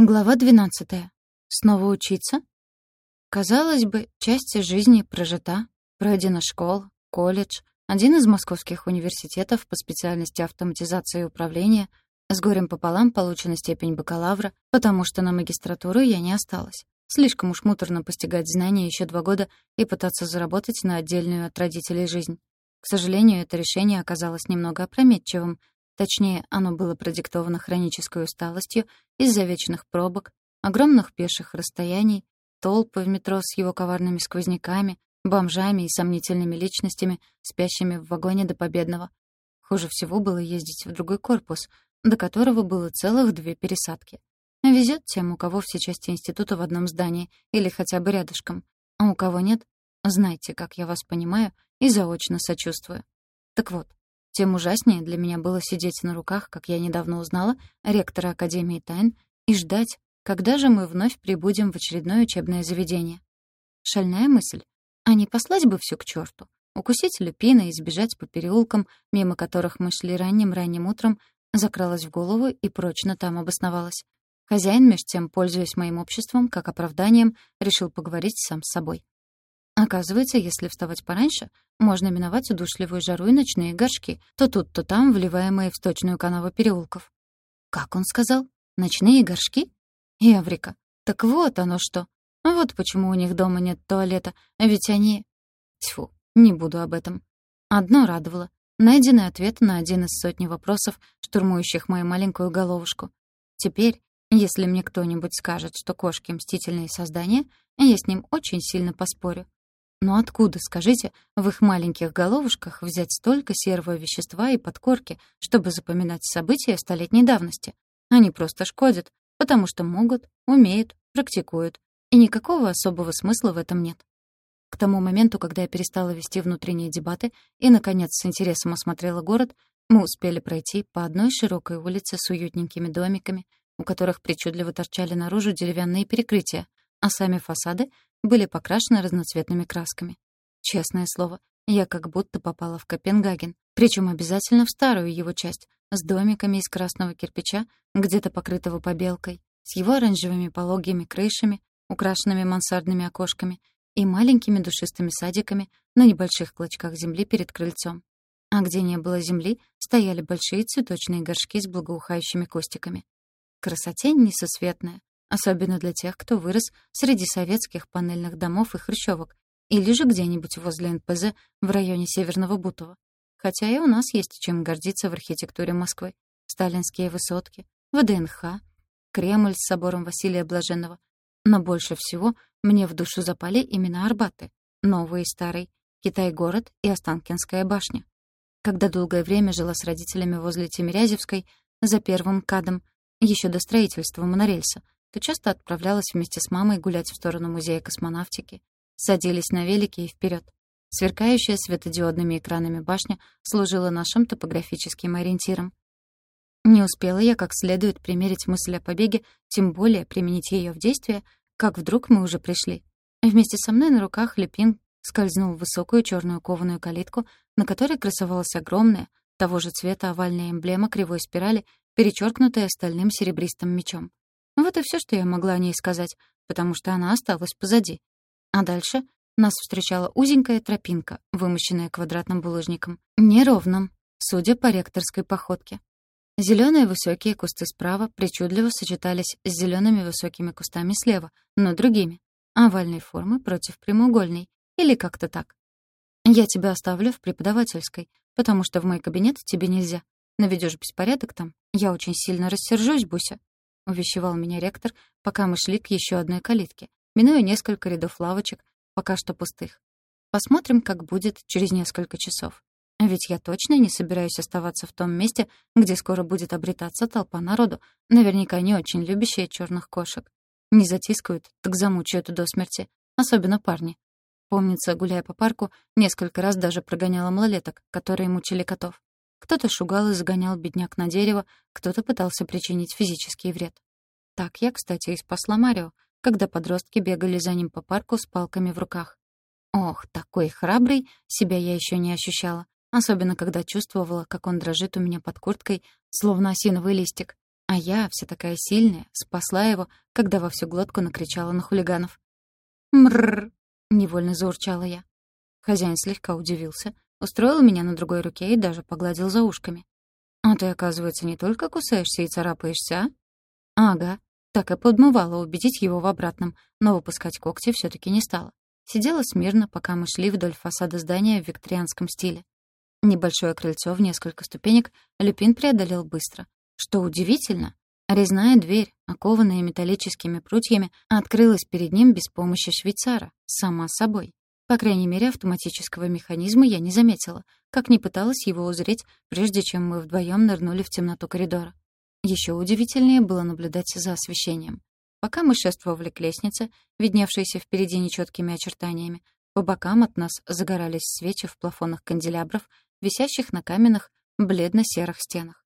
Глава 12. Снова учиться? Казалось бы, часть жизни прожита. Пройдена школа, колледж, один из московских университетов по специальности автоматизации и управления, с горем пополам получена степень бакалавра, потому что на магистратуру я не осталась. Слишком уж муторно постигать знания еще два года и пытаться заработать на отдельную от родителей жизнь. К сожалению, это решение оказалось немного опрометчивым, Точнее, оно было продиктовано хронической усталостью из-за вечных пробок, огромных пеших расстояний, толпы в метро с его коварными сквозняками, бомжами и сомнительными личностями, спящими в вагоне до Победного. Хуже всего было ездить в другой корпус, до которого было целых две пересадки. Везет тем, у кого все части института в одном здании или хотя бы рядышком. А у кого нет, знайте, как я вас понимаю и заочно сочувствую. Так вот, тем ужаснее для меня было сидеть на руках, как я недавно узнала, ректора Академии тайн и ждать, когда же мы вновь прибудем в очередное учебное заведение. Шальная мысль. А не послать бы все к черту, укусить люпина и сбежать по переулкам, мимо которых мы шли ранним-ранним утром, закралась в голову и прочно там обосновалась. Хозяин, меж тем, пользуясь моим обществом, как оправданием, решил поговорить сам с собой. Оказывается, если вставать пораньше, можно миновать удушливую жару и ночные горшки, то тут, то там, вливаемые в сточную канаву переулков. Как он сказал? Ночные горшки? Эврика. Так вот оно что. Вот почему у них дома нет туалета, ведь они... Тьфу, не буду об этом. Одно радовало. Найденный ответ на один из сотни вопросов, штурмующих мою маленькую головушку. Теперь, если мне кто-нибудь скажет, что кошки — мстительные создания, я с ним очень сильно поспорю. Но откуда, скажите, в их маленьких головушках взять столько серого вещества и подкорки, чтобы запоминать события столетней давности? Они просто шкодят, потому что могут, умеют, практикуют, и никакого особого смысла в этом нет. К тому моменту, когда я перестала вести внутренние дебаты и, наконец, с интересом осмотрела город, мы успели пройти по одной широкой улице с уютненькими домиками, у которых причудливо торчали наружу деревянные перекрытия, а сами фасады были покрашены разноцветными красками. Честное слово, я как будто попала в Копенгаген, причем обязательно в старую его часть, с домиками из красного кирпича, где-то покрытого побелкой, с его оранжевыми пологими крышами, украшенными мансардными окошками и маленькими душистыми садиками на небольших клочках земли перед крыльцом. А где не было земли, стояли большие цветочные горшки с благоухающими кустиками. Красоте несусветная, особенно для тех, кто вырос среди советских панельных домов и хрущевок, или же где-нибудь возле НПЗ в районе Северного Бутова. Хотя и у нас есть чем гордиться в архитектуре Москвы. Сталинские высотки, ВДНХ, Кремль с собором Василия Блаженного. Но больше всего мне в душу запали именно Арбаты, новый и старый, Китай-город и Останкинская башня. Когда долгое время жила с родителями возле Тимирязевской, за первым кадом, еще до строительства монорельса, то часто отправлялась вместе с мамой гулять в сторону музея космонавтики. Садились на велики и вперед. Сверкающая светодиодными экранами башня служила нашим топографическим ориентиром. Не успела я как следует примерить мысль о побеге, тем более применить ее в действие, как вдруг мы уже пришли. Вместе со мной на руках Лепин скользнул в высокую черную кованую калитку, на которой красовалась огромная, того же цвета овальная эмблема кривой спирали, перечеркнутая стальным серебристым мечом. Вот и все, что я могла о ней сказать, потому что она осталась позади. А дальше нас встречала узенькая тропинка, вымощенная квадратным булыжником. Неровным, судя по ректорской походке. Зеленые высокие кусты справа причудливо сочетались с зелеными высокими кустами слева, но другими. Овальной формы против прямоугольной. Или как-то так. Я тебя оставлю в преподавательской, потому что в мой кабинет тебе нельзя. Наведешь беспорядок там, я очень сильно рассержусь, Буся увещевал меня ректор, пока мы шли к еще одной калитке, минуя несколько рядов лавочек, пока что пустых. Посмотрим, как будет через несколько часов. Ведь я точно не собираюсь оставаться в том месте, где скоро будет обретаться толпа народу, наверняка не очень любящая черных кошек. Не затискают, так замучают до смерти, особенно парни. Помнится, гуляя по парку, несколько раз даже прогоняла малолеток, которые мучили котов. Кто-то шугал и загонял бедняк на дерево, кто-то пытался причинить физический вред. Так я, кстати, и спасла Марио, когда подростки бегали за ним по парку с палками в руках. Ох, такой храбрый себя я еще не ощущала, особенно когда чувствовала, как он дрожит у меня под курткой, словно осиновый листик. А я, вся такая сильная, спасла его, когда во всю глотку накричала на хулиганов. «Мрррр!» — невольно заурчала я. Хозяин слегка удивился, устроил меня на другой руке и даже погладил за ушками. «А ты, оказывается, не только кусаешься и царапаешься, а?» «Ага». Так и подмывала убедить его в обратном, но выпускать когти все таки не стала. Сидела смирно, пока мы шли вдоль фасада здания в викторианском стиле. Небольшое крыльцо в несколько ступенек Люпин преодолел быстро. Что удивительно, резная дверь, окованная металлическими прутьями, открылась перед ним без помощи швейцара, сама собой. По крайней мере, автоматического механизма я не заметила, как не пыталась его узреть, прежде чем мы вдвоем нырнули в темноту коридора. Еще удивительнее было наблюдать за освещением. Пока мы шествовали к лестнице, видневшейся впереди нечеткими очертаниями, по бокам от нас загорались свечи в плафонах канделябров, висящих на каменных, бледно-серых стенах.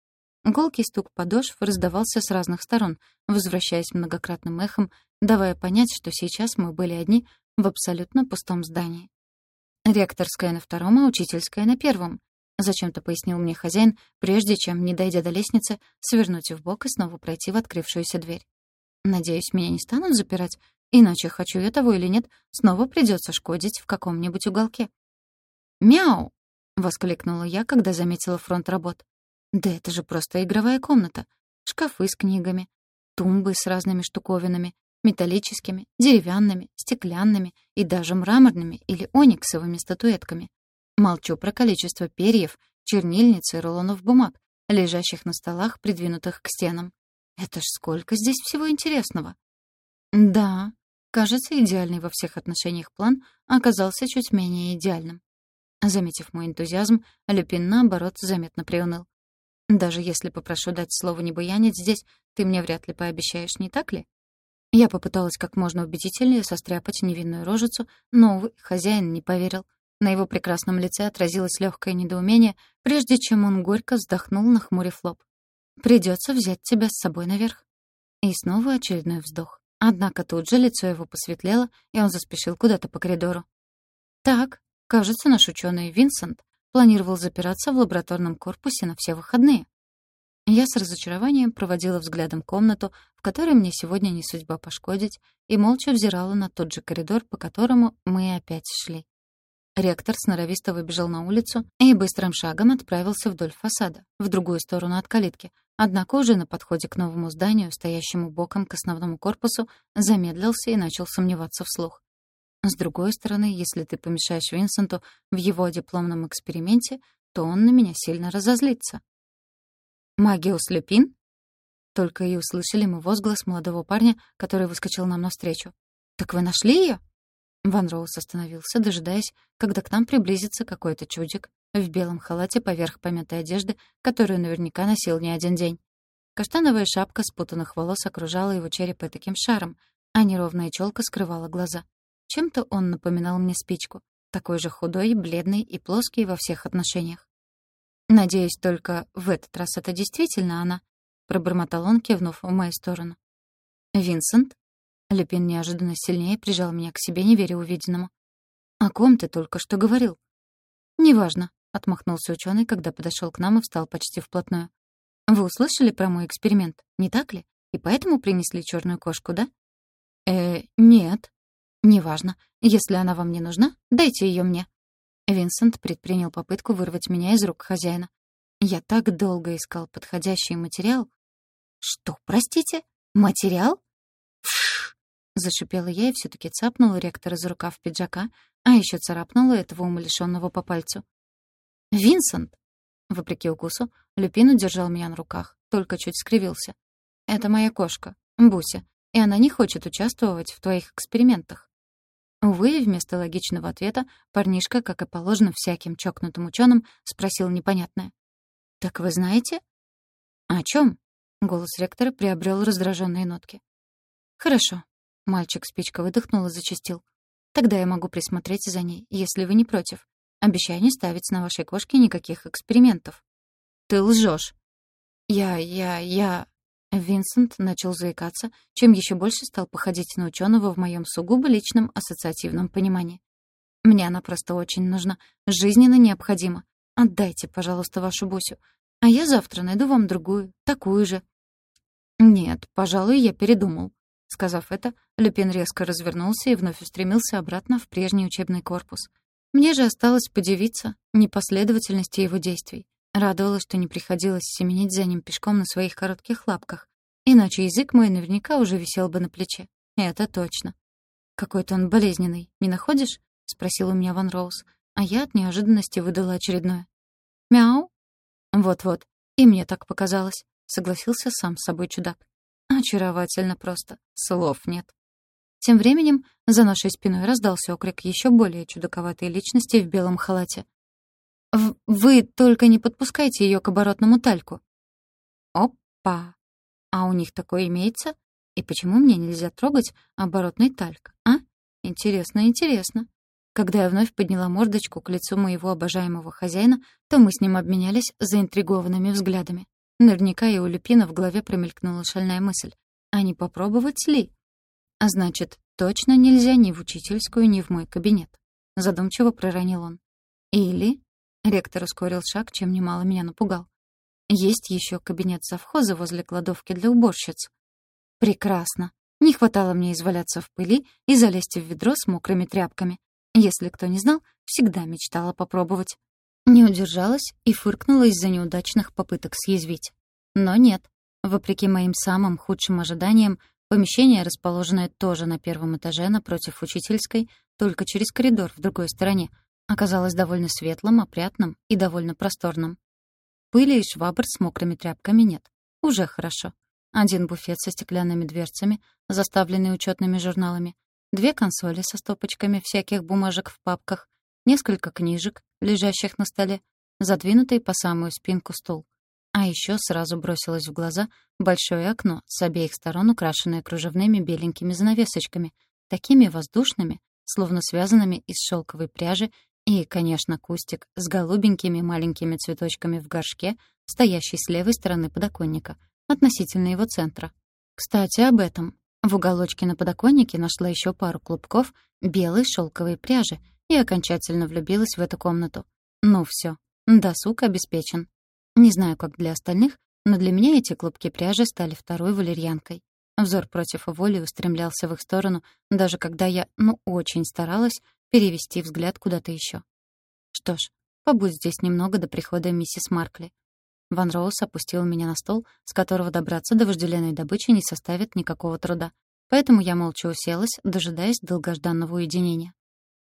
Гулкий стук подошв раздавался с разных сторон, возвращаясь многократным эхом, давая понять, что сейчас мы были одни в абсолютно пустом здании. Ректорская на втором, а учительская на первом. Зачем-то пояснил мне хозяин, прежде чем, не дойдя до лестницы, свернуть в бок и снова пройти в открывшуюся дверь. Надеюсь, меня не станут запирать, иначе, хочу я того или нет, снова придется шкодить в каком-нибудь уголке. «Мяу!» — воскликнула я, когда заметила фронт работ. «Да это же просто игровая комната. Шкафы с книгами, тумбы с разными штуковинами, металлическими, деревянными, стеклянными и даже мраморными или ониксовыми статуэтками. Молчу про количество перьев, чернильниц и рулонов бумаг, лежащих на столах, придвинутых к стенам. Это ж сколько здесь всего интересного. Да, кажется, идеальный во всех отношениях план оказался чуть менее идеальным. Заметив мой энтузиазм, Люпин, наоборот, заметно приуныл. «Даже если попрошу дать слово не буянить здесь, ты мне вряд ли пообещаешь, не так ли?» Я попыталась как можно убедительнее состряпать невинную рожицу, но, увы, хозяин не поверил. На его прекрасном лице отразилось легкое недоумение, прежде чем он горько вздохнул, нахмурив лоб. «Придется взять тебя с собой наверх». И снова очередной вздох. Однако тут же лицо его посветлело, и он заспешил куда-то по коридору. «Так, кажется, наш ученый Винсент планировал запираться в лабораторном корпусе на все выходные». Я с разочарованием проводила взглядом комнату, в которой мне сегодня не судьба пошкодить, и молча взирала на тот же коридор, по которому мы опять шли. Ректор сноровисто выбежал на улицу и быстрым шагом отправился вдоль фасада, в другую сторону от калитки. Однако уже на подходе к новому зданию, стоящему боком к основному корпусу, замедлился и начал сомневаться вслух. С другой стороны, если ты помешаешь Винсенту в его дипломном эксперименте, то он на меня сильно разозлится. «Магиус Люпин?» Только и услышали мы возглас молодого парня, который выскочил нам навстречу. «Так вы нашли ее? Ван Роуз остановился, дожидаясь, когда к нам приблизится какой-то чудик в белом халате поверх помятой одежды, которую наверняка носил не один день. Каштановая шапка спутанных волос окружала его череп таким шаром, а неровная челка скрывала глаза. Чем-то он напоминал мне спичку, такой же худой, бледный и плоский во всех отношениях. «Надеюсь, только в этот раз это действительно она», — пробормотал он, кивнув в мою сторону. «Винсент?» Люпин неожиданно сильнее прижал меня к себе, не веря увиденному. «О ком ты только что говорил?» «Неважно», — отмахнулся ученый, когда подошел к нам и встал почти вплотную. «Вы услышали про мой эксперимент, не так ли? И поэтому принесли черную кошку, да?» «Э, нет». «Неважно. Если она вам не нужна, дайте ее мне». Винсент предпринял попытку вырвать меня из рук хозяина. Я так долго искал подходящий материал. «Что, простите? Материал?» «Фш!» — зашипела я и все таки цапнула ректора за рукав пиджака, а еще царапнула этого умалишенного по пальцу. «Винсент!» Вопреки укусу, Люпин удержал меня на руках, только чуть скривился. «Это моя кошка, Буся, и она не хочет участвовать в твоих экспериментах. Увы, вместо логичного ответа парнишка, как и положено всяким чокнутым ученым, спросил непонятное. «Так вы знаете?» «О чем? Голос ректора приобрел раздраженные нотки. «Хорошо». Мальчик спичка выдохнул и зачастил. «Тогда я могу присмотреть за ней, если вы не против. Обещаю не ставить на вашей кошке никаких экспериментов». «Ты лжешь. «Я... я... я...» Винсент начал заикаться, чем еще больше стал походить на ученого в моем сугубо личном ассоциативном понимании. «Мне она просто очень нужна, жизненно необходима. Отдайте, пожалуйста, вашу Бусю, а я завтра найду вам другую, такую же». «Нет, пожалуй, я передумал». Сказав это, Люпин резко развернулся и вновь устремился обратно в прежний учебный корпус. Мне же осталось подивиться непоследовательности его действий. Радовало, что не приходилось семенить за ним пешком на своих коротких лапках, иначе язык мой наверняка уже висел бы на плече. Это точно. «Какой-то он болезненный, не находишь?» — спросил у меня Ван Роуз, а я от неожиданности выдала очередное. «Мяу?» «Вот-вот, и мне так показалось», — согласился сам с собой чудак. «Очаровательно просто, слов нет». Тем временем за нашей спиной раздался окрик еще более чудаковатой личности в белом халате. «Вы только не подпускайте ее к оборотному тальку». «Опа! А у них такое имеется? И почему мне нельзя трогать оборотный тальк, а? Интересно, интересно». Когда я вновь подняла мордочку к лицу моего обожаемого хозяина, то мы с ним обменялись заинтригованными взглядами. Наверняка и у Люпина в голове промелькнула шальная мысль. А не попробовать ли? А значит, точно нельзя ни в учительскую, ни в мой кабинет. Задумчиво проронил он. Или... Ректор ускорил шаг, чем немало меня напугал. Есть еще кабинет совхоза возле кладовки для уборщиц. Прекрасно. Не хватало мне изваляться в пыли и залезть в ведро с мокрыми тряпками. Если кто не знал, всегда мечтала попробовать. Не удержалась и фыркнула из-за неудачных попыток съязвить. Но нет. Вопреки моим самым худшим ожиданиям, помещение, расположенное тоже на первом этаже напротив учительской, только через коридор в другой стороне, оказалось довольно светлым, опрятным и довольно просторным. Пыли и швабр с мокрыми тряпками нет. Уже хорошо. Один буфет со стеклянными дверцами, заставленный учетными журналами, две консоли со стопочками всяких бумажек в папках, несколько книжек, лежащих на столе, задвинутый по самую спинку стул. А еще сразу бросилось в глаза большое окно, с обеих сторон украшенное кружевными беленькими занавесочками, такими воздушными, словно связанными из шелковой пряжи, и, конечно, кустик с голубенькими маленькими цветочками в горшке, стоящий с левой стороны подоконника, относительно его центра. Кстати, об этом. В уголочке на подоконнике нашла еще пару клубков белой шелковой пряжи и окончательно влюбилась в эту комнату. Ну все, досуг обеспечен. Не знаю, как для остальных, но для меня эти клубки пряжи стали второй валерьянкой. Взор против воли устремлялся в их сторону, даже когда я, ну, очень старалась перевести взгляд куда-то еще. Что ж, побудь здесь немного до прихода миссис Маркли. Ван Роуз опустил меня на стол, с которого добраться до вожделенной добычи не составит никакого труда. Поэтому я молча уселась, дожидаясь долгожданного уединения.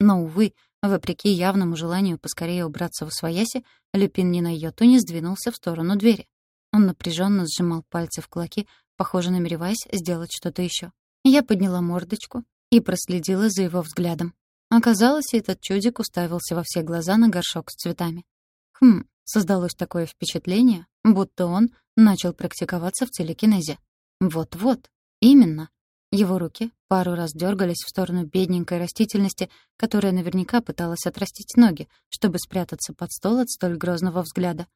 Но, увы, вопреки явному желанию поскорее убраться в освояси, Люпин ни на йоту не сдвинулся в сторону двери. Он напряженно сжимал пальцы в кулаки, похоже, намереваясь сделать что-то еще. Я подняла мордочку и проследила за его взглядом. Оказалось, этот чудик уставился во все глаза на горшок с цветами. Хм, Создалось такое впечатление, будто он начал практиковаться в телекинезе. Вот-вот, именно. Его руки пару раз дергались в сторону бедненькой растительности, которая наверняка пыталась отрастить ноги, чтобы спрятаться под стол от столь грозного взгляда.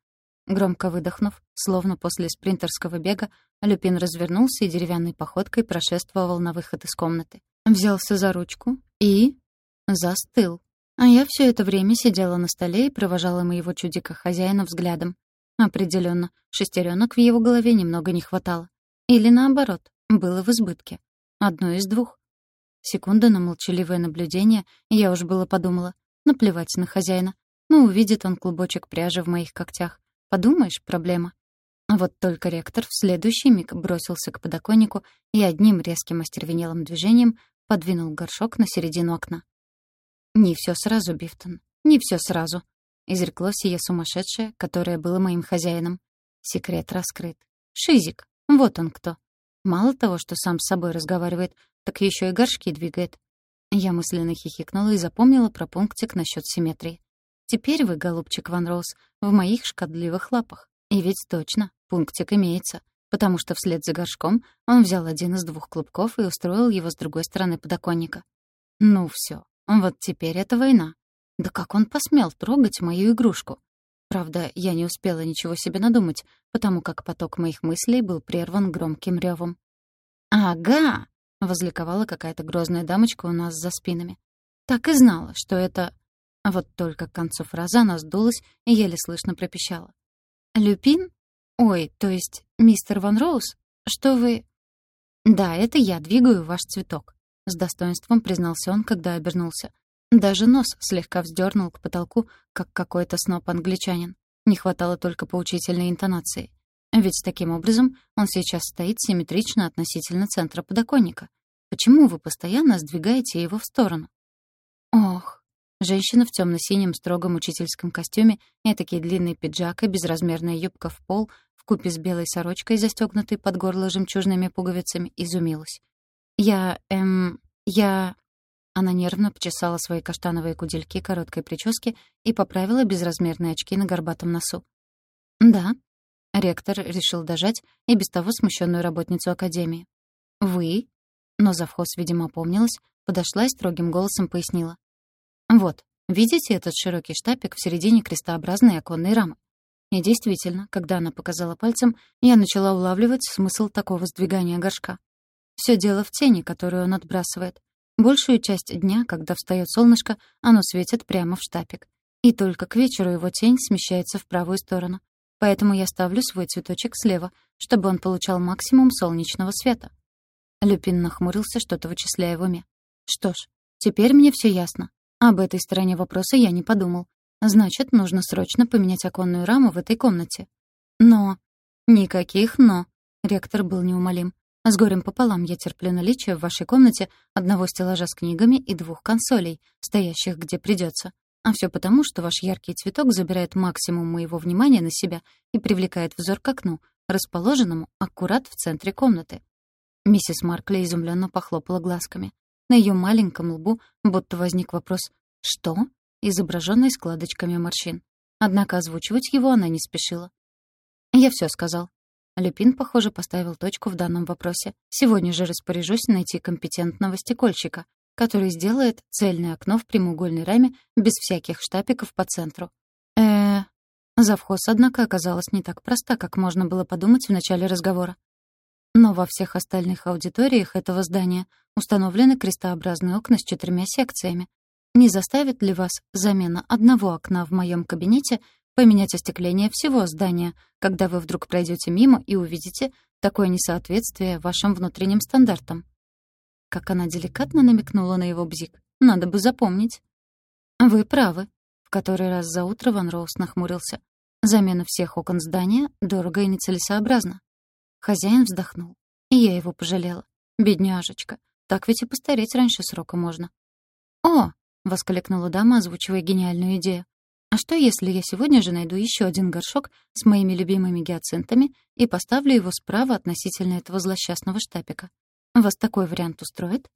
Громко выдохнув, словно после спринтерского бега, Люпин развернулся и деревянной походкой прошествовал на выход из комнаты. Взялся за ручку и... застыл. А я все это время сидела на столе и провожала моего чудика хозяина взглядом. Определенно, шестеренок в его голове немного не хватало. Или наоборот, было в избытке. Одно из двух. Секунда на молчаливое наблюдение, я уж было подумала. Наплевать на хозяина. Ну, увидит он клубочек пряжи в моих когтях. Подумаешь, проблема. А вот только ректор в следующий миг бросился к подоконнику и одним резким остервенелым движением подвинул горшок на середину окна. «Не все сразу, Бифтон, не все сразу», — изрекло сие сумасшедшее, которое было моим хозяином. Секрет раскрыт. Шизик, вот он кто. Мало того, что сам с собой разговаривает, так еще и горшки двигает. Я мысленно хихикнула и запомнила про пунктик насчет симметрии. Теперь вы, голубчик Ван Роуз, в моих шкодливых лапах. И ведь точно, пунктик имеется, потому что вслед за горшком он взял один из двух клубков и устроил его с другой стороны подоконника. Ну все, вот теперь это война. Да как он посмел трогать мою игрушку? Правда, я не успела ничего себе надумать, потому как поток моих мыслей был прерван громким ревом. «Ага!» — возликовала какая-то грозная дамочка у нас за спинами. «Так и знала, что это...» Вот только к концу фразы она сдулась и еле слышно пропищала. «Люпин? Ой, то есть мистер Ван Роуз? что вы...» «Да, это я двигаю ваш цветок», — с достоинством признался он, когда обернулся. Даже нос слегка вздернул к потолку, как какой-то сноп англичанин. Не хватало только поучительной интонации. Ведь таким образом он сейчас стоит симметрично относительно центра подоконника. Почему вы постоянно сдвигаете его в сторону? Ох, женщина в темно-синем строгом учительском костюме, этакий длинный пиджак и безразмерная юбка в пол вкупе с белой сорочкой, застегнутой под горло жемчужными пуговицами, изумилась. «Я... эм... я...» Она нервно почесала свои каштановые кудельки короткой прически и поправила безразмерные очки на горбатом носу. «Да». Ректор решил дожать и без того смущенную работницу Академии. «Вы?» Но завхоз, видимо, опомнилась, подошла и строгим голосом пояснила. «Вот, видите этот широкий штапик в середине крестообразной оконной рамы? И действительно, когда она показала пальцем, я начала улавливать смысл такого сдвигания горшка. Все дело в тени, которую он отбрасывает. Большую часть дня, когда встает солнышко, оно светит прямо в штапик. И только к вечеру его тень смещается в правую сторону. Поэтому я ставлю свой цветочек слева, чтобы он получал максимум солнечного света. Люпин нахмурился, что-то вычисляя в уме. Что ж, теперь мне все ясно. Об этой стороне вопроса я не подумал. Значит, нужно срочно поменять оконную раму в этой комнате. Но... Никаких «но». Ректор был неумолим. С горем пополам я терплю наличие в вашей комнате одного стеллажа с книгами и двух консолей, стоящих где придется. А все потому, что ваш яркий цветок забирает максимум моего внимания на себя и привлекает взор к окну, расположенному аккурат в центре комнаты. Миссис Маркли изумленно похлопала глазками. На ее маленьком лбу будто возник вопрос «Что?», изображенный складочками морщин. Однако озвучивать его она не спешила. «Я все сказал». Люпин, похоже, поставил точку в данном вопросе. «Сегодня же распоряжусь найти компетентного стекольщика, который сделает цельное окно в прямоугольной раме без всяких штапиков по центру. э Завхоз, однако, оказалась не так проста, как можно было подумать в начале разговора. Но во всех остальных аудиториях этого здания установлены крестообразные окна с четырьмя секциями. Не заставит ли вас замена одного окна в моем кабинете поменять остекление всего здания, когда вы вдруг пройдете мимо и увидите такое несоответствие вашим внутренним стандартам? Как она деликатно намекнула на его бзик. Надо бы запомнить. Вы правы. В который раз за утро Ван Роуз нахмурился. Замена всех окон здания дорого и нецелесообразно. Хозяин вздохнул. И я его пожалела. Бедняжечка. Так ведь и постареть раньше срока можно. «О!» — воскликнула дама, озвучивая гениальную идею. «А что, если я сегодня же найду еще один горшок с моими любимыми гиацинтами и поставлю его справа относительно этого злосчастного штапика? Вас такой вариант устроит?»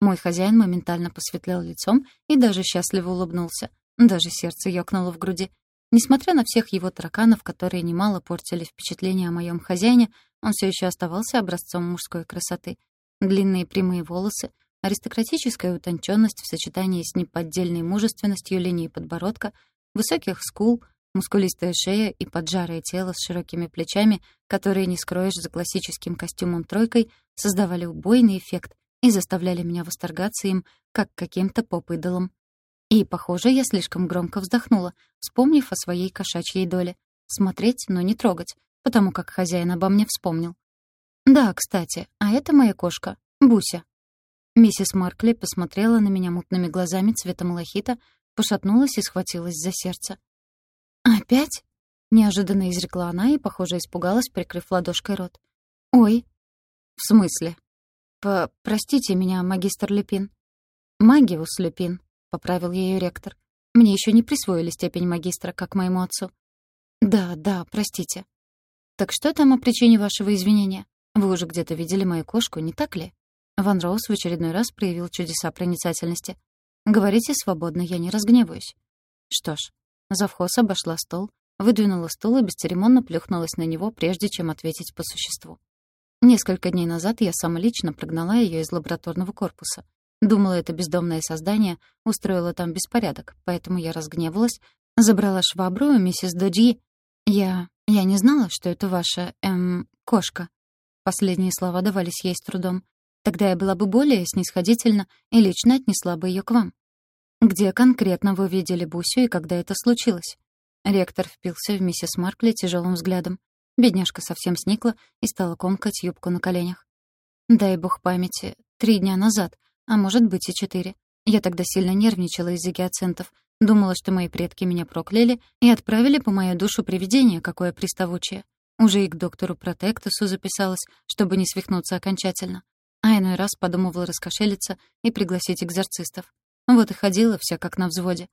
Мой хозяин моментально посветлел лицом и даже счастливо улыбнулся. Даже сердце ёкнуло в груди. Несмотря на всех его тараканов, которые немало портили впечатление о моем хозяине, он все еще оставался образцом мужской красоты. Длинные прямые волосы, аристократическая утонченность в сочетании с неподдельной мужественностью линии подбородка, высоких скул, мускулистая шея и поджарое тело с широкими плечами, которые не скроешь за классическим костюмом-тройкой, создавали убойный эффект и заставляли меня восторгаться им, как каким-то поп-идолом. И, похоже, я слишком громко вздохнула, вспомнив о своей кошачьей доле. Смотреть, но не трогать, потому как хозяин обо мне вспомнил. «Да, кстати, а это моя кошка, Буся». Миссис Маркли посмотрела на меня мутными глазами цвета малахита, пошатнулась и схватилась за сердце. «Опять?» — неожиданно изрекла она и, похоже, испугалась, прикрыв ладошкой рот. «Ой». «В смысле?» «Простите меня, магистр Люпин». «Магиус Люпин», — поправил ее ректор. «Мне еще не присвоили степень магистра, как моему отцу». «Да, да, простите». «Так что там о причине вашего извинения? Вы уже где-то видели мою кошку, не так ли?» Ван Роуз в очередной раз проявил чудеса проницательности. «Говорите свободно, я не разгневаюсь». Что ж, завхоз обошла стол, выдвинула стул и бесцеремонно плюхнулась на него, прежде чем ответить по существу. Несколько дней назад я сама лично прогнала ее из лабораторного корпуса. Думала, это бездомное создание устроило там беспорядок, поэтому я разгневалась, забрала швабру у миссис Доджи. Я... я не знала, что это ваша, эм, кошка. Последние слова давались ей с трудом. Тогда я была бы более снисходительна и лично отнесла бы ее к вам. Где конкретно вы видели Бусю и когда это случилось? Ректор впился в миссис Маркли тяжелым взглядом. Бедняжка совсем сникла и стала комкать юбку на коленях. Дай бог памяти, три дня назад, а может быть и четыре. Я тогда сильно нервничала из-за гиацинтов, думала, что мои предки меня прокляли и отправили по мою душу привидение, какое приставучее. Уже и к доктору Протектусу записалась, чтобы не свихнуться окончательно. А иной раз подумывала раскошелиться и пригласить экзорцистов. Вот и ходила вся как на взводе.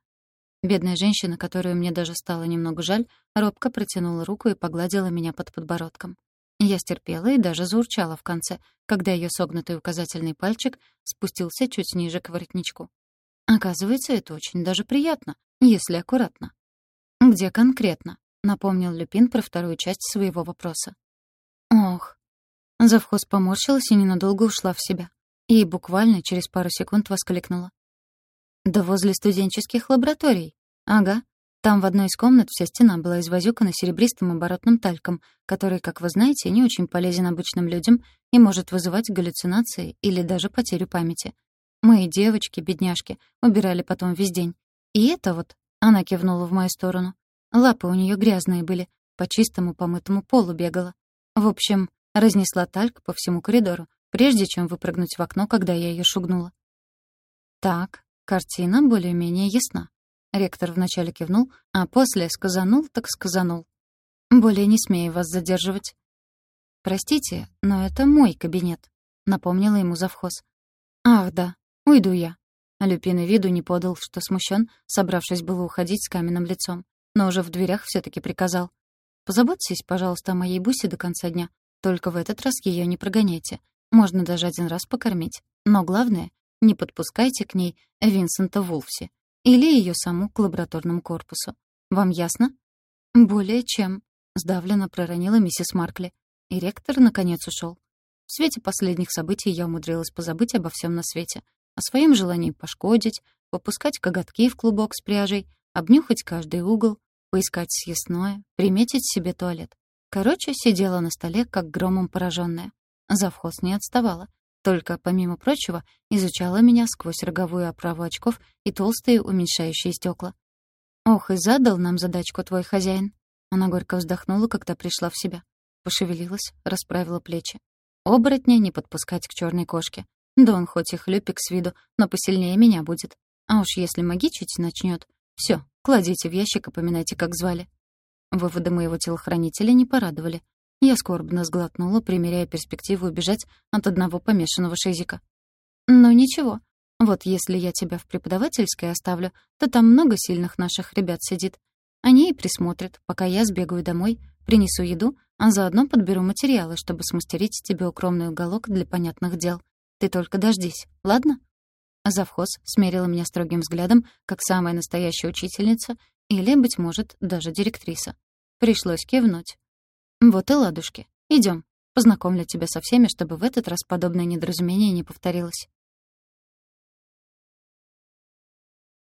Бедная женщина, которую мне даже стало немного жаль, робко протянула руку и погладила меня под подбородком. Я стерпела и даже заурчала в конце, когда ее согнутый указательный пальчик спустился чуть ниже к воротничку. Оказывается, это очень даже приятно, если аккуратно. «Где конкретно?» — напомнил Люпин про вторую часть своего вопроса. Завхоз поморщилась и ненадолго ушла в себя. И буквально через пару секунд воскликнула. «Да возле студенческих лабораторий. Ага. Там в одной из комнат вся стена была извозюкана серебристым оборотным тальком, который, как вы знаете, не очень полезен обычным людям и может вызывать галлюцинации или даже потерю памяти. Мы, девочки, бедняжки, убирали потом весь день. И это вот, она кивнула в мою сторону. Лапы у нее грязные были, по чистому помытому полу бегала. В общем, разнесла тальк по всему коридору, прежде чем выпрыгнуть в окно, когда я ее шугнула. Так, картина более-менее ясна. Ректор вначале кивнул, а после сказанул так сказанул. «Более не смею вас задерживать». «Простите, но это мой кабинет», — напомнила ему завхоз. «Ах, да, «Уйду я». Люпин и виду не подал, что смущен, собравшись было уходить с каменным лицом. Но уже в дверях все таки приказал. «Позаботьтесь, пожалуйста, о моей бусе до конца дня. Только в этот раз ее не прогоняйте. Можно даже один раз покормить. Но главное, не подпускайте к ней Винсента Вулфси или ее саму к лабораторному корпусу. Вам ясно?» «Более чем», — сдавленно проронила миссис Маркли. И ректор, наконец, ушел. В свете последних событий я умудрилась позабыть обо всем на свете — о своем желании пошкодить, попускать коготки в клубок с пряжей, обнюхать каждый угол, поискать съестное, приметить себе туалет. Короче, сидела на столе, как громом пораженная. Завхоз не отставала. Только, помимо прочего, изучала меня сквозь роговую оправу очков и толстые уменьшающие стекла. «Ох, и задал нам задачку твой хозяин!» Она горько вздохнула, когда пришла в себя. Пошевелилась, расправила плечи. Оборотня не подпускать к черной кошке. Да он хоть и хлюпик с виду, но посильнее меня будет. А уж если магичить начнет, все, кладите в ящик и поминайте, как звали. Выводы моего телохранителя не порадовали. Я скорбно сглотнула, примеряя перспективу убежать от одного помешанного шизика. «Ну ничего. Вот если я тебя в преподавательской оставлю, то там много сильных наших ребят сидит. Они и присмотрят, пока я сбегаю домой, принесу еду, а заодно подберу материалы, чтобы смастерить тебе укромный уголок для понятных дел. Ты только дождись, ладно?» Завхоз смерила меня строгим взглядом, как самая настоящая учительница или, быть может, даже директриса. Пришлось кивнуть. «Вот и ладушки. Идем. Познакомлю тебя со всеми, чтобы в этот раз подобное недоразумение не повторилось».